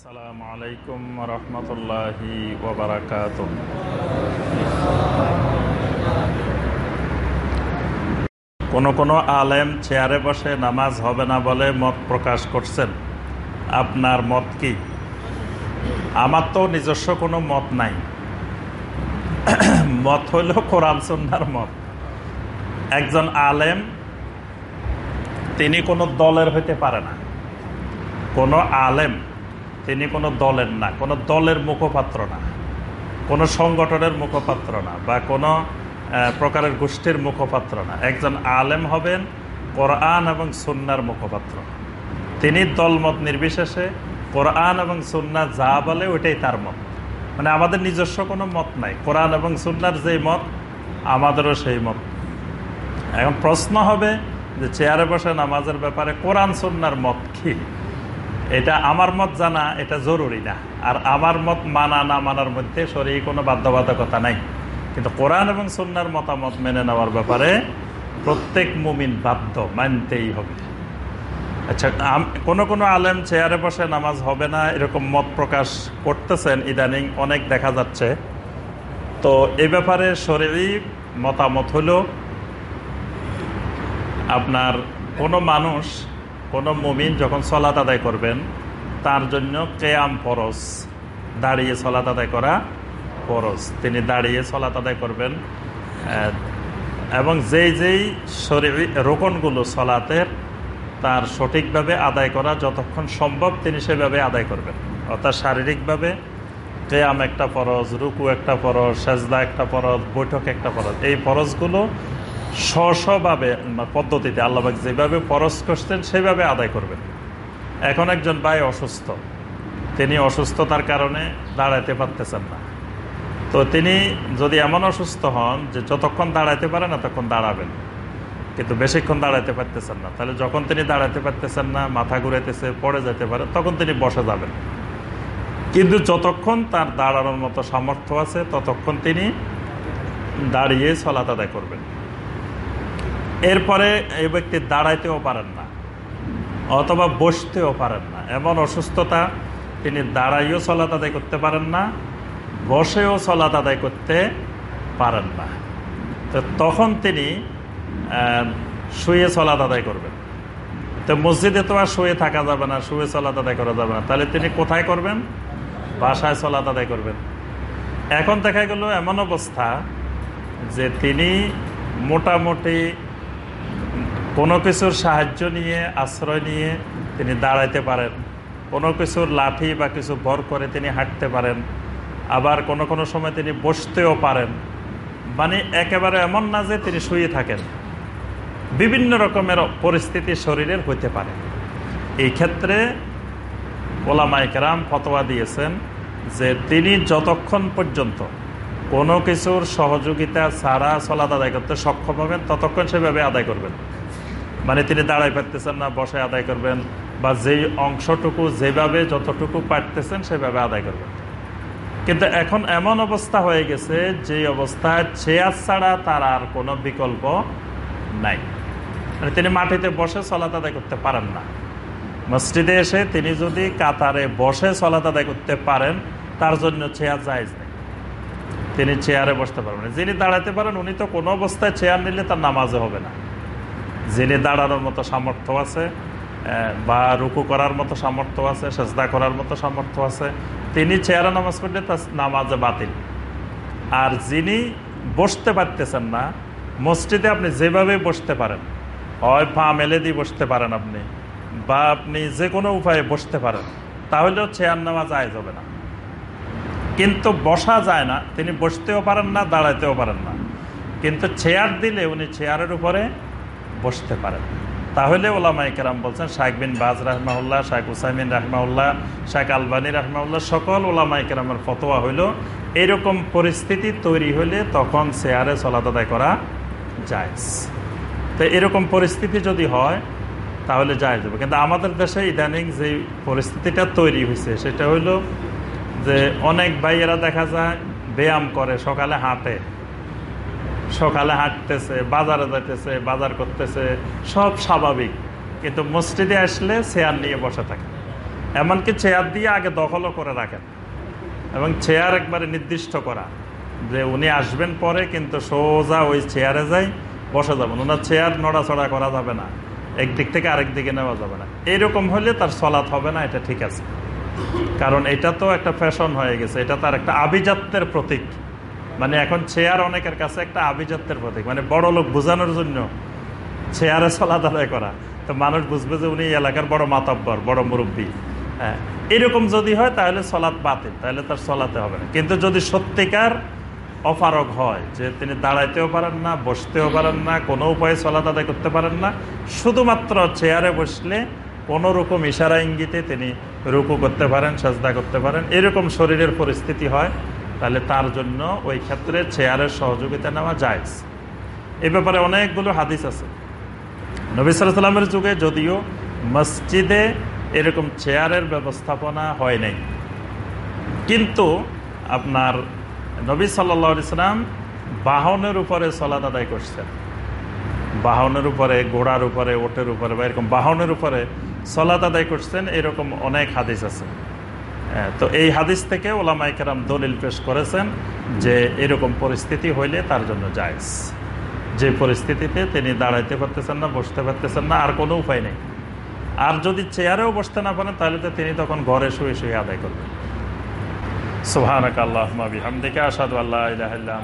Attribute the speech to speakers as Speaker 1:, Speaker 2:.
Speaker 1: আসসালামু আলাইকুম রহমতুল্লাহি ওবরাকাত কোন কোন আলেম চেয়ারে বসে নামাজ হবে না বলে মত প্রকাশ করছেন। আপনার মত কি? আমার তো নিজস্ব কোনো মত নাই। মত হইল কোরআন সন্ন্যার মত। একজন আলেম, তিনি কোনো দলের হইতে পারে না। কোনো আলেম তিনি কোনো দলের না, কোনো দলের মুখপাত্র না, কোনো সংগঠনের মুখপাত্র না বা কোনো প্রকারের গোষ্ঠীর মুখপাত্র না। একজন আলেম হবেন, কোরআন এবং সুন্নার মুখপাত্র। তিনি দলমত নির্বিশেষে, কোরআন এবং সুন্না যা বলে ওইটাই তার মত। মানে আমাদের নিজস্ব কোনো মত নাই। কোরআন এবং সুন্নার যেই মত, আমাদেরও সেই মত। এখন প্রশ্ন হবে যে চেয়ারে বসে নামাজের ব্যাপারে কোরআন, সুন্নার মত কি? এটা আমার মত জানা, এটা জরুরি না। আর আমার মত মানা, না মানার মধ্যে শরীর কোনো বাধ্যবাধকতা নাই। কিন্তু কোরআন এবং সন্ন্যার মতামত মেনে নেওয়ার ব্যাপারে প্রত্যেক মুমিন বাধ্য, মানতেই হবে। আচ্ছা কোনো কোনো আলেম চেয়ারে বসে নামাজ হবে না এরকম মত প্রকাশ করতেছেন ইদানিং অনেক দেখা যাচ্ছে। তো এ ব্যাপারে শরীরই মতামত হলো, আপনার কোনো মানুষ কোনো মুমিন যখন সলাত আদায় করবেন, তার জন্য কেয়াম ফরজ। দাঁড়িয়ে সলাত আদায় করা ফরজ। তিনি দাঁড়িয়ে সলাত আদায় করবেন এবং যেই যেই শরীর রোকনগুলো সলাতের, তার সঠিকভাবে আদায় করা যতক্ষণ সম্ভব তিনি সেভাবে আদায় করবেন। অর্থাৎ শারীরিকভাবে কেয়াম একটা ফরজ, রুকু একটা ফরজ, সেজদা একটা ফরজ, বৈঠক একটা ফরজ। এই ফরজগুলো স্বস্বভাবে পদ্ধতিতে আল্লাহবাক যেভাবে ফরজ করছেন, সেভাবে আদায় করবেন। এখন একজন ভাই অসুস্থ। তিনি অসুস্থতার কারণে দাঁড়াইতে পারতেছেন না। তো তিনি যদি এমন অসুস্থ হন যে যতক্ষণ দাঁড়াইতে পারে না তখন দাঁড়াবেন। কিন্তু বেশিক্ষণ দাঁড়াইতে পারতেছেন না। তাহলে যখন তিনি দাঁড়াইতে পারতেছেন না, মাথা ঘুরাইতেছে, পড়ে যেতে পারে, তখন তিনি বসে যাবেন। কিন্তু যতক্ষণ তার দাঁড়ানোর মতো সামর্থ্য আছে, ততক্ষণ তিনি দাঁড়িয়ে চলাত আদায় করবেন। এরপরে এই ব্যক্তি দাঁড়াইতেও পারেন না, অথবা বসতেও পারেন না। এমন অসুস্থতা তিনি দাঁড়াইও চলাত আদায় করতে পারেন না, বসেও চলাত আদায় করতে পারেন না। তো তখন তিনি শুয়ে চলাত আদায় করবেন। তো মসজিদে তো আর শুয়ে থাকা যাবে না, শুয়ে চলাত আদায় করা যাবে না। তাহলে তিনি কোথায় করবেন? বাসায় চলাত আদায় করবেন। এখন দেখা গেল এমন অবস্থা যে তিনি মোটামুটি কোনো কিছুর সাহায্য নিয়ে, আশ্রয় নিয়ে তিনি দাঁড়াইতে পারেন। কোনো কিছুর লাঠি বা কিছু ভর করে তিনি হাঁটতে পারেন। আবার কোনো কোনো সময় তিনি বসতেও পারেন। মানে একেবারে এমন না যে তিনি শুয়ে থাকেন। বিভিন্ন রকমের পরিস্থিতি শরীরের হইতে পারে। এই ক্ষেত্রে ওলামাইকেরাম ফতোয়া দিয়েছেন যে তিনি যতক্ষণ পর্যন্ত কোনো কিছুর সহযোগিতা ছাড়া চলাত আদায় করতে সক্ষম হবেন, ততক্ষণ সেভাবে আদায় করবেন। মানে তিনি দাঁড়াই পারতেছেন না বসে আদায় করবেন বা যেই অংশটুকু যেভাবে যতটুকু পারতেছেন সেভাবে আদায় করবেন। কিন্তু এখন এমন অবস্থা হয়ে গেছে যে অবস্থায় চেয়ার ছাড়া তার আর কোনো বিকল্প নাই। মানে তিনি মাটিতে বসে চলাত আদায় করতে পারেন না। মসজিদে এসে তিনি যদি কাতারে বসে চলাত আদায় করতে পারেন, তার জন্য চেয়ার জায়জ নেই। তিনি চেয়ারে বসতে পারবেন যিনি দাঁড়াতে পারেন, উনি তো কোনো অবস্থায় চেয়ার নিলে তার নামাজে হবে না। যিনি দাঁড়ানোর মতো সামর্থ্য আছে বা রুকু করার মতো সামর্থ্য আছে, সেজদা করার মতো সামর্থ্য আছে। তিনি চেয়ারে নামাজ পড়লে তার নামাজে বাতিল। আর যিনি বসতে পারতেছেন না, মসজিদে আপনি যেভাবে বসতে পারেন, হয় পা মেলে দিয়ে বসতে পারেন আপনি, বা আপনি যে কোনো উপায়ে বসতে পারেন, তাহলেও চেয়ার নামাজ আয় যাবে না। কিন্তু বসা যায় না, তিনি বসতেও পারেন না দাঁড়াইতেও পারেন না। কিন্তু চেয়ার দিলে উনি চেয়ারের উপরে বসতে পারেন। তাহলে ওলামাই কেরাম বলছেন শাইক বিন বাজ রাহমাউল্লাহ শাইক হুসাইমিন রাহমাউল্লাহ শাইক আলবানী রাহমাউল্লাহ সকল ওলামাই কেরামের ফতোয়া হইল। এরকম পরিস্থিতি তৈরি হলে তখন চেয়ারে চলাত করা যায় তো এরকম পরিস্থিতি যদি হয়, তাহলে যায় যাবে কিন্তু আমাদের দেশে ইদানিং যে পরিস্থিতিটা তৈরি হয়েছে সেটা হইল যে অনেক ভাইয়েরা দেখা যায় ব্যায়াম করে, সকালে হাঁটে। সকালে হাঁটতেছে, বাজারে যাইতেছে, বাজার করতেছে, সব স্বাভাবিক। কিন্তু মসজিদে আসলে চেয়ার নিয়ে বসে থাকে। এমনকি চেয়ার দিয়ে আগে দখলও করে রাখেন। এবং চেয়ার একবারে নির্দিষ্ট করা। যে উনি আসবেন পরে কিন্তু সোজা ওই চেয়ারে যাই, বসা যাবেন। ওনার চেয়ার নড়াচড়া করা যাবে না। একদিক থেকে আরেক দিকে নেওয়া যাবে না। এরকম হলে তার সলাৎ হবে না, এটা ঠিক আছে। কারণ এটা তো একটা ফ্যাশন হয়ে গেছে। এটা তার একটা আভিজাত্যের প্রতীক। মানে এখন চেয়ার অনেকের কাছে একটা আভিজাত্যের প্রতীক মানে বড় লোক বোঝানোর জন্য চেয়ারে সলাৎ আদায় করা। তো মানুষ বুঝবে যে উনি এলাকার বড় মাতব্বর, বড় মুরব্বী। হ্যাঁ এরকম যদি হয় তাহলে সলাৎ বাতিল, তাহলে তার চলাতে হবে না। কিন্তু যদি সত্যিকার অপারগ হয়, যে তিনি দাঁড়াইতেও পারেন না, বসতেও পারেন না, কোনো উপায়ে সলাৎ আদায় করতে পারেন না, শুধুমাত্র চেয়ারে বসলে কোনো রকম ইশারা ইঙ্গিতে তিনি রুকু করতে পারেন, সাজদা করতে পারেন, এরকম শরীরের পরিস্থিতি হয়। তাহলে তার জন্য ওই ক্ষেত্রে চেয়ারের সহযোগিতা নেওয়া যায় এ ব্যাপারে অনেকগুলো হাদিস আছে। নবী সাল্লামের যুগে যদিও মসজিদে এরকম চেয়ারের ব্যবস্থাপনা হয় নাই। কিন্তু আপনার নবী সাল্লা ইসলাম বাহনের উপরে সলাদ আদায় করছেন। বাহনের উপরে, ঘোড়ার উপরে, ওটের উপরে বা এরকম বাহনের উপরে সলাদ আদায় করছেন, এরকম অনেক হাদিস আছে। তো এই হাদিস থেকে ওলামাই কেরাম দলিল পেশ করেছেন যে এরকম পরিস্থিতি হইলে তার জন্য জায়জ। যে পরিস্থিতিতে তিনি দাঁড়াইতে পারতেছেন না, বসতে পারতেছেন না, আর কোনো উপায় নেই। আর যদি চেয়ারেও বসতে না পারেন, তাহলে তো তিনি তখন ঘরে শুয়ে শুয়ে আদায় করবেন। সুবহানাক আল্লাহুম্মা বিহামদিকা, আশহাদু আল্লা ইলাহা ইল্লা